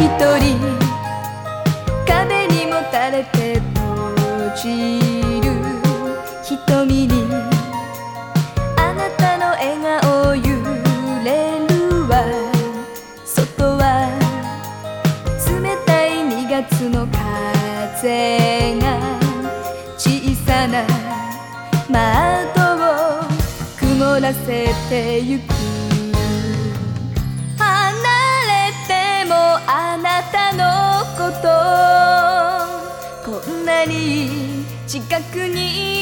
一人壁にもたれて閉じる瞳にあなたの笑顔揺れるわ。外は冷たい2月の風が小さな窓を曇らせてゆくと。こんなに近くに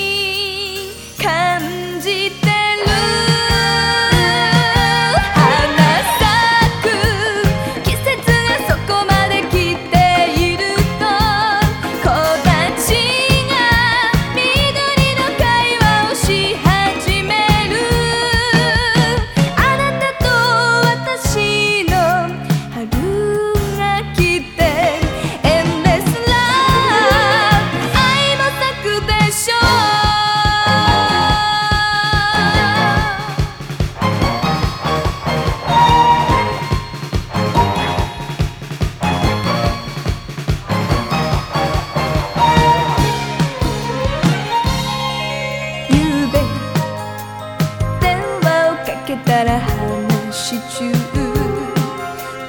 から話中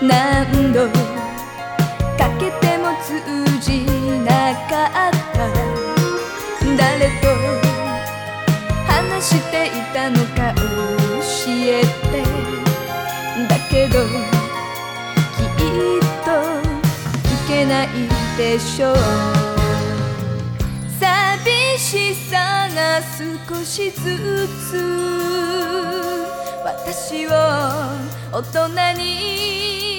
何度かけても通じなかった誰と話していたのか教えて。だけどきっと聞けないでしょう寂しさが少しずつ私を大人に